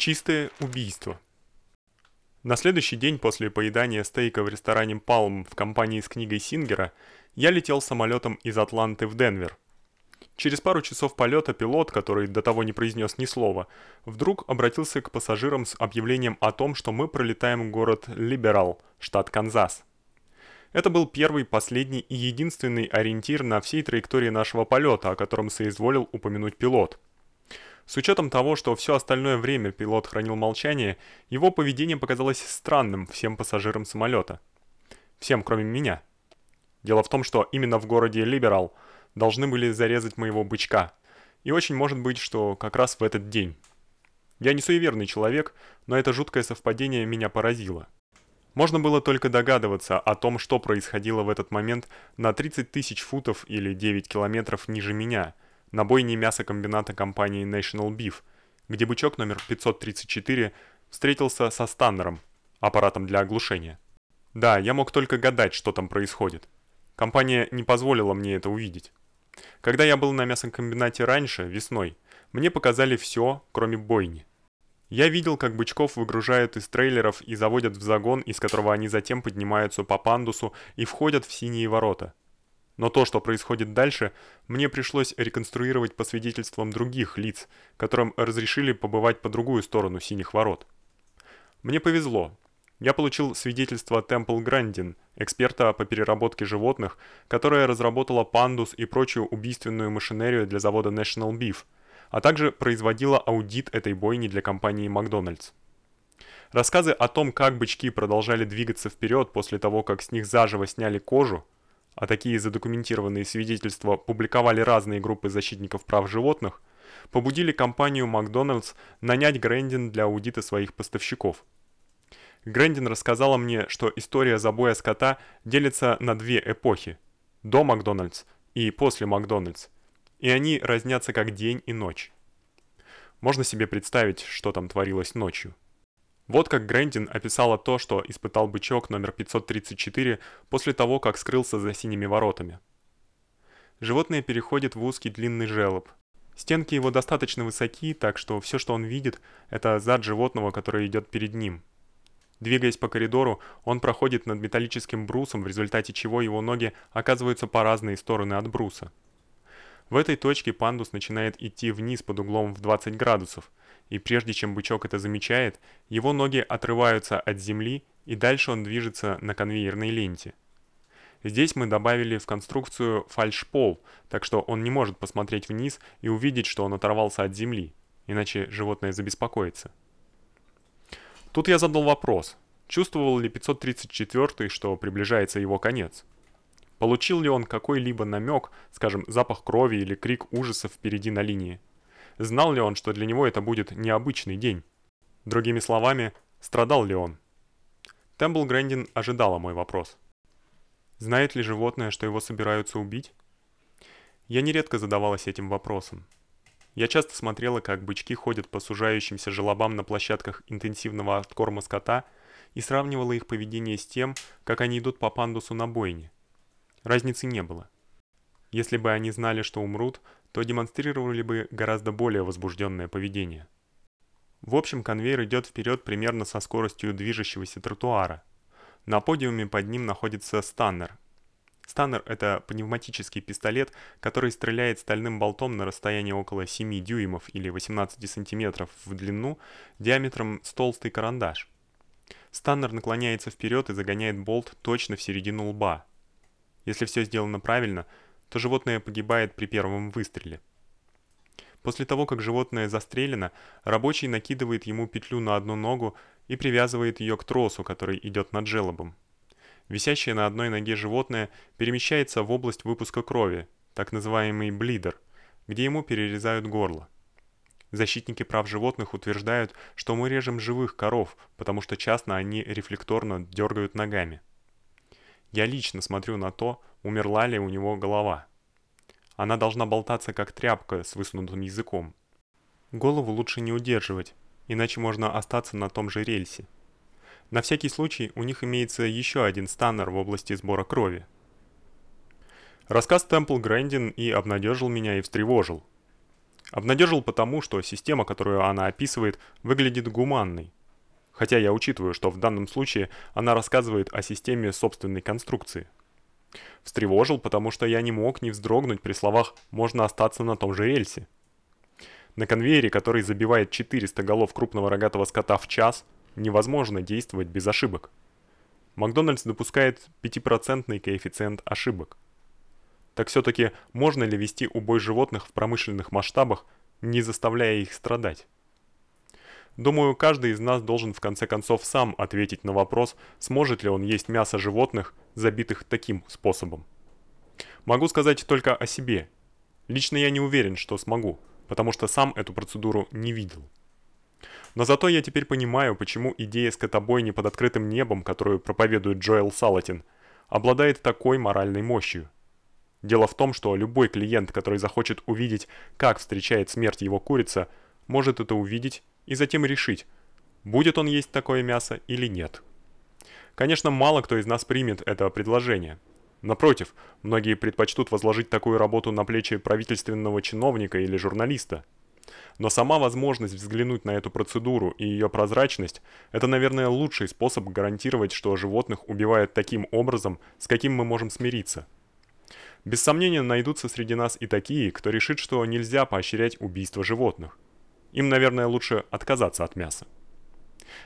Чистое убийство. На следующий день после поедания стейка в ресторане Palm в компании с книгой Сингера я летел самолетом из Атланты в Денвер. Через пару часов полета пилот, который до того не произнес ни слова, вдруг обратился к пассажирам с объявлением о том, что мы пролетаем город Либерал, штат Канзас. Это был первый, последний и единственный ориентир на всей траектории нашего полета, о котором соизволил упомянуть пилот. С учетом того, что все остальное время пилот хранил молчание, его поведение показалось странным всем пассажирам самолета. Всем, кроме меня. Дело в том, что именно в городе Либерал должны были зарезать моего бычка. И очень может быть, что как раз в этот день. Я не суеверный человек, но это жуткое совпадение меня поразило. Можно было только догадываться о том, что происходило в этот момент на 30 тысяч футов или 9 километров ниже меня – на бойне мясокомбината компании National Beef, где бычок номер 534 встретился со станнером, аппаратом для оглушения. Да, я мог только гадать, что там происходит. Компания не позволила мне это увидеть. Когда я был на мясокомбинате раньше, весной, мне показали все, кроме бойни. Я видел, как бычков выгружают из трейлеров и заводят в загон, из которого они затем поднимаются по пандусу и входят в синие ворота. Но то, что происходит дальше, мне пришлось реконструировать по свидетельствам других лиц, которым разрешили побывать по другую сторону синих ворот. Мне повезло. Я получил свидетельство Temple Grandin, эксперта по переработке животных, которая разработала пандус и прочую убийственную машинерию для завода National Beef, а также производила аудит этой бойни для компании McDonald's. Рассказы о том, как бычки продолжали двигаться вперед после того, как с них заживо сняли кожу, а такие задокументированные свидетельства публиковали разные группы защитников прав животных, побудили компанию Макдоналдс нанять Грэндин для аудита своих поставщиков. Грэндин рассказала мне, что история забоя скота делится на две эпохи: до Макдоналдс и после Макдоналдс. И они разнятся как день и ночь. Можно себе представить, что там творилось ночью. Вот как Грэндин описала то, что испытал бычок номер 534 после того, как скрылся за синими воротами. Животное переходит в узкий длинный желоб. Стенки его достаточно высоки, так что все, что он видит, это зад животного, который идет перед ним. Двигаясь по коридору, он проходит над металлическим брусом, в результате чего его ноги оказываются по разные стороны от бруса. В этой точке пандус начинает идти вниз под углом в 20 градусов, и прежде чем бычок это замечает, его ноги отрываются от земли, и дальше он движется на конвейерной ленте. Здесь мы добавили в конструкцию фальшпол, так что он не может посмотреть вниз и увидеть, что он оторвался от земли, иначе животное забеспокоится. Тут я задал вопрос: чувствовал ли 534-й, что приближается его конец? Получил ли он какой-либо намек, скажем, запах крови или крик ужаса впереди на линии? Знал ли он, что для него это будет необычный день? Другими словами, страдал ли он? Тембл Грэндин ожидала мой вопрос. Знает ли животное, что его собираются убить? Я нередко задавалась этим вопросом. Я часто смотрела, как бычки ходят по сужающимся желобам на площадках интенсивного откорма скота и сравнивала их поведение с тем, как они идут по пандусу на бойне. Разницы не было. Если бы они знали, что умрут, то демонстрировали бы гораздо более возбужденное поведение. В общем, конвейер идет вперед примерно со скоростью движущегося тротуара. На подиуме под ним находится станнер. Станнер это пневматический пистолет, который стреляет стальным болтом на расстоянии около 7 дюймов или 18 сантиметров в длину диаметром с толстый карандаш. Станнер наклоняется вперед и загоняет болт точно в середину лба. Если все сделано правильно, то животное погибает при первом выстреле. После того, как животное застрелено, рабочий накидывает ему петлю на одну ногу и привязывает ее к тросу, который идет над желобом. Висящее на одной ноге животное перемещается в область выпуска крови, так называемый блидер, где ему перерезают горло. Защитники прав животных утверждают, что мы режем живых коров, потому что часто они рефлекторно дергают ногами. Я лично смотрю на то, умерла ли у него голова. Она должна болтаться как тряпка с высунутым языком. Голову лучше не удерживать, иначе можно остаться на том же рельсе. На всякий случай у них имеется еще один станнер в области сбора крови. Рассказ Темпл Грэндин и обнадежил меня, и встревожил. Обнадежил потому, что система, которую она описывает, выглядит гуманной. Хотя я учитываю, что в данном случае она рассказывает о системе собственной конструкции. Встревожил, потому что я не мог не вздрогнуть при словах «можно остаться на том же рельсе». На конвейере, который забивает 400 голов крупного рогатого скота в час, невозможно действовать без ошибок. Макдональдс допускает 5% коэффициент ошибок. Так все таки можно ли вести убой животных в промышленных масштабах, не заставляя их страдать? Думаю, каждый из нас должен в конце концов сам ответить на вопрос, сможет ли он есть мясо животных, забитых таким способом. Могу сказать только о себе. Лично я не уверен, что смогу, потому что сам эту процедуру не видел. Но зато я теперь понимаю, почему идея скотобойни под открытым небом, которую проповедует Джоэл Салатин, обладает такой моральной мощью. Дело в том, что любой клиент, который захочет увидеть, как встречает смерть его курица, может это увидеть и затем решить, будет он есть такое мясо или нет. Конечно, мало кто из нас примет это предложение. Напротив, многие предпочтут возложить такую работу на плечи правительственного чиновника или журналиста. Но сама возможность взглянуть на эту процедуру и ее прозрачность это, наверное, лучший способ гарантировать, что животных убивают таким образом, с каким мы можем смириться. Без сомнения, найдутся среди нас и такие, кто решит, что нельзя поощрять убийство животных. Им, наверное, лучше отказаться от мяса.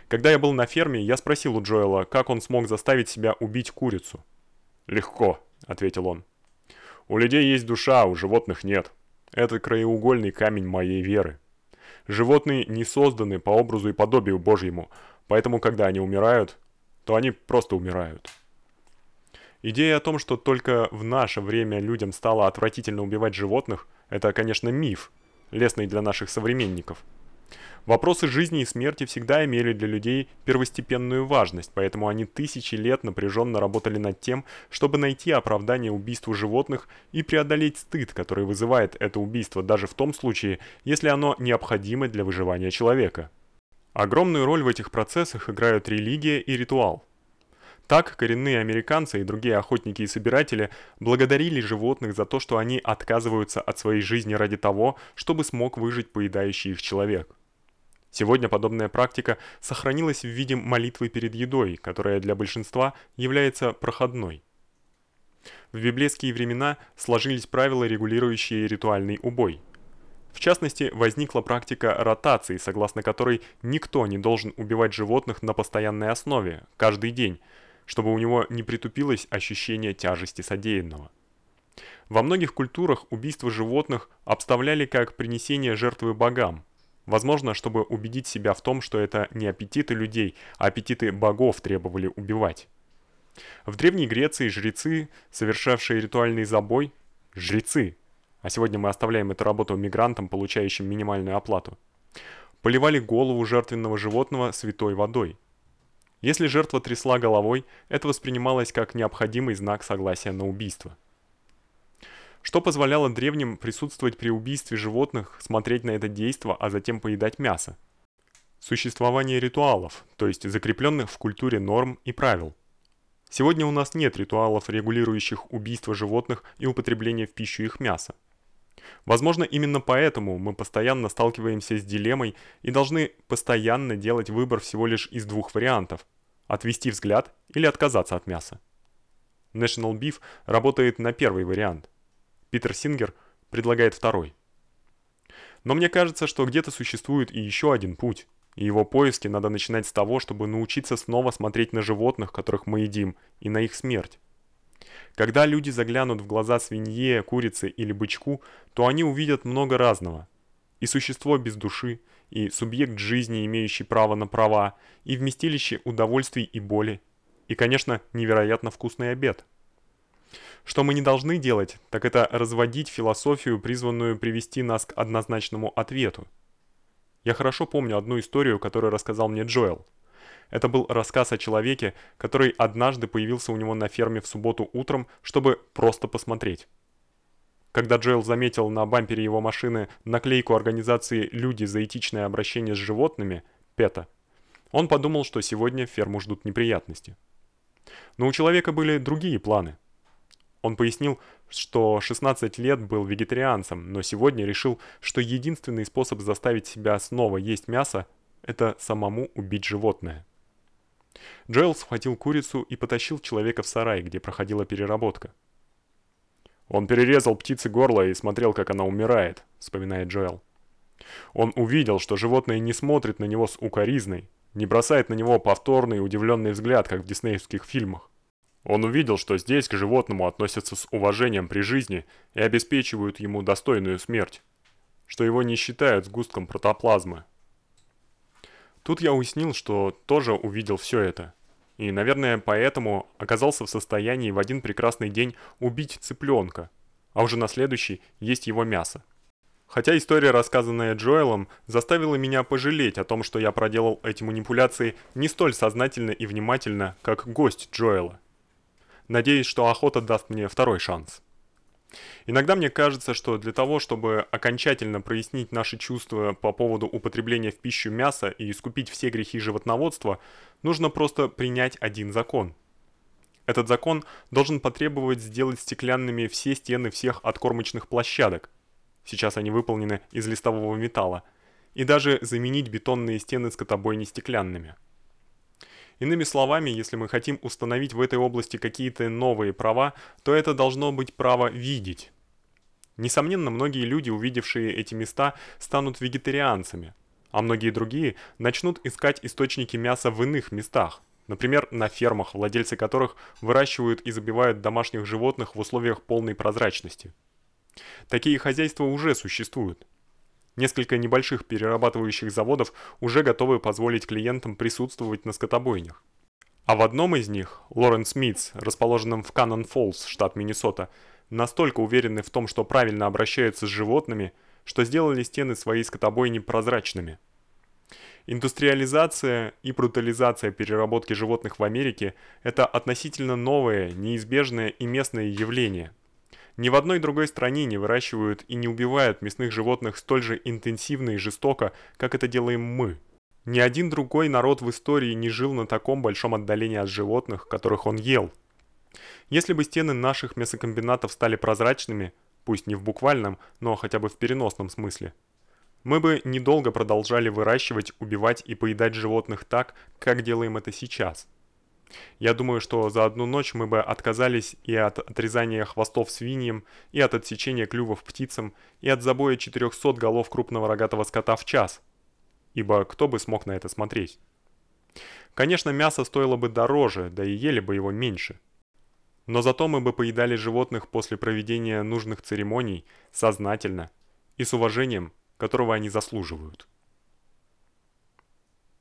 Когда я был на ферме, я спросил у Джоэла, как он смог заставить себя убить курицу. "Легко", ответил он. "У людей есть душа, у животных нет. Это краеугольный камень моей веры. Животные не созданы по образу и подобию Божьему, поэтому когда они умирают, то они просто умирают". Идея о том, что только в наше время людям стало отвратительно убивать животных, это, конечно, миф лестный для наших современников. Вопросы жизни и смерти всегда имели для людей первостепенную важность, поэтому они тысячи лет напряженно работали над тем, чтобы найти оправдание убийству животных и преодолеть стыд, который вызывает это убийство даже в том случае, если оно необходимо для выживания человека. Огромную роль в этих процессах играют религия и ритуал. Так коренные американцы и другие охотники и собиратели благодарили животных за то, что они отказываются от своей жизни ради того, чтобы смог выжить поедающий их человек. Сегодня подобная практика сохранилась в виде молитвы перед едой, которая для большинства является проходной. В библейские времена сложились правила, регулирующие ритуальный убой. В частности, возникла практика ротации, согласно которой никто не должен убивать животных на постоянной основе, каждый день, чтобы у него не притупилось ощущение тяжести содеянного. Во многих культурах убийство животных обставляли как принесение жертвы богам. Возможно, чтобы убедить себя в том, что это не аппетиты людей, а аппетиты богов требовали убивать. В Древней Греции жрецы, совершавшие ритуальный забой, жрецы, а сегодня мы оставляем эту работу мигрантам, получающим минимальную оплату, поливали голову жертвенного животного святой водой. Если жертва трясла головой, это воспринималось как необходимый знак согласия на убийство. Что позволяло древним присутствовать при убийстве животных, смотреть на это действо, а затем поедать мясо? Существование ритуалов, то есть закрепленных в культуре норм и правил. Сегодня у нас нет ритуалов, регулирующих убийство животных и употребление в пищу их мяса. Возможно, именно поэтому мы постоянно сталкиваемся с дилеммой и должны постоянно делать выбор всего лишь из двух вариантов: отвести взгляд или отказаться от мяса. National Beef работает на первый вариант. Питер Сингер предлагает второй. Но мне кажется, что где-то существует и еще один путь, и его поиски надо начинать с того, чтобы научиться снова смотреть на животных, которых мы едим, и на их смерть. Когда люди заглянут в глаза свинье, курице или бычку, то они увидят много разного. И существо без души, и субъект жизни, имеющий право на права, и вместилище удовольствий и боли, и, конечно, невероятно вкусный обед. Что мы не должны делать, так это разводить философию, призванную привести нас к однозначному ответу. Я хорошо помню одну историю, которую рассказал мне Джоэл. Это был рассказ о человеке, который однажды появился у него на ферме в субботу утром, чтобы просто посмотреть. Когда Джоэл заметил на бампере его машины наклейку организации Люди за этичное обращение с животными PETA, он подумал, что сегодня ферму ждут неприятности. Но у человека были другие планы. Он пояснил, что 16 лет был вегетарианцем, но сегодня решил, что единственный способ заставить себя снова есть мясо это самому убить животное. Джоэл схватил курицу и потащил человека в сарай, где проходила переработка. Он перерезал птице горло и смотрел, как она умирает, вспоминает Джоэл. Он увидел, что животное не смотрит на него с укоризной, не бросает на него повторный удивленный взгляд, как в диснеевских фильмах. Он увидел, что здесь к животному относятся с уважением при жизни и обеспечивают ему достойную смерть, что его не считают сгустком протоплазмы. Тут я уяснил, что тоже увидел все это. И, наверное, поэтому оказался в состоянии в один прекрасный день убить цыпленка, а уже на следующий есть его мясо. Хотя история, рассказанная Джоэлом, заставила меня пожалеть о том, что я проделал эти манипуляции не столь сознательно и внимательно, как гость Джоэла. Надеюсь, что охота даст мне второй шанс. Иногда мне кажется, что для того, чтобы окончательно прояснить наши чувства по поводу употребления в пищу мяса и искупить все грехи животноводства, нужно просто принять один закон. Этот закон должен потребовать сделать стеклянными все стены всех откормочных площадок. Сейчас они выполнены из листового металла. И даже заменить бетонные стены скотобойни стеклянными. Иными словами, если мы хотим установить в этой области какие-то новые права, то это должно быть право видеть. Несомненно, многие люди, увидевшие эти места, станут вегетарианцами, а многие другие начнут искать источники мяса в иных местах. Например, на фермах, владельцы которых выращивают и забивают домашних животных в условиях полной прозрачности. Такие хозяйства уже существуют. Несколько небольших перерабатывающих заводов уже готовы позволить клиентам присутствовать на скотобойнях. А в одном из них, Лоренс Митс, расположенном в Каннон Фоллс, штат Миннесота, настолько уверены в том, что правильно обращаются с животными, что сделали стены своей скотобойни прозрачными. Индустриализация и брутализация переработки животных в Америке это относительно новое, неизбежное и местное явление – ни в одной другой стране не выращивают и не убивают мясных животных столь же интенсивно и жестоко, как это делаем мы. Ни один другой народ в истории не жил на таком большом отдалении от животных, которых он ел. Если бы стены наших мясокомбинатов стали прозрачными, пусть не в буквальном, но хотя бы в переносном смысле, мы бы недолго продолжали выращивать, убивать и поедать животных так, как делаем это сейчас. Я думаю, что за одну ночь мы бы отказались и от отрезания хвостов свиньям, и от отсечения клювов птицам, и от забоя 400 голов крупного рогатого скота в час. Ибо кто бы смог на это смотреть? Конечно, мясо стоило бы дороже, да и ели бы его меньше. Но зато мы бы поедали животных после проведения нужных церемоний сознательно и с уважением, которого они заслуживают.